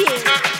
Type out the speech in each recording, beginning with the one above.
you.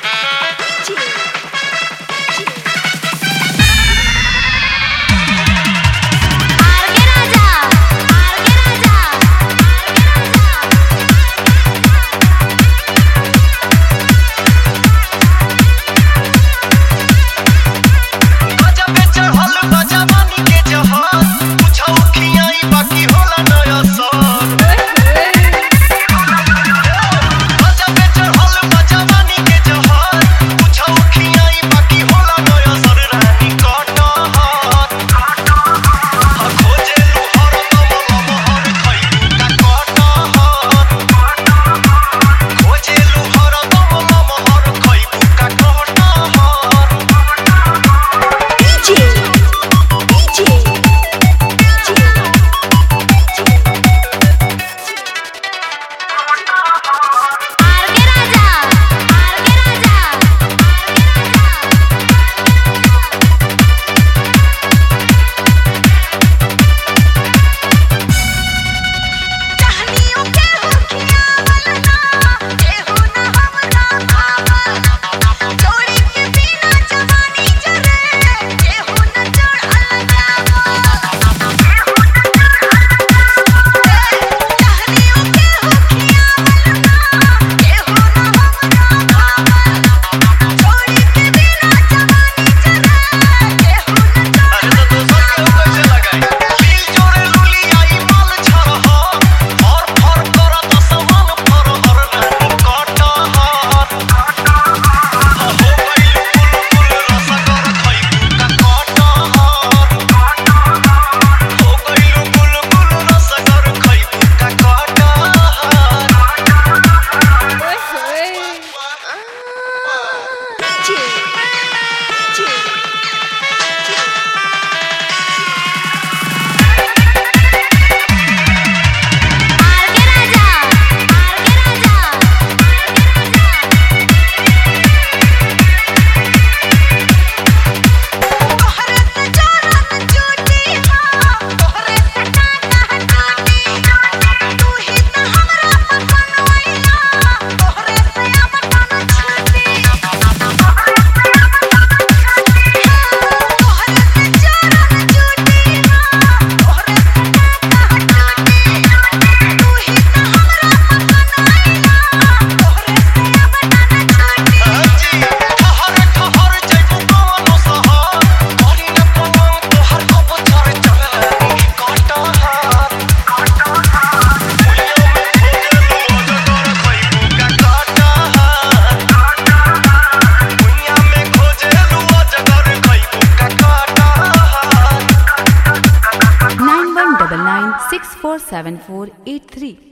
Six four seven four eight three.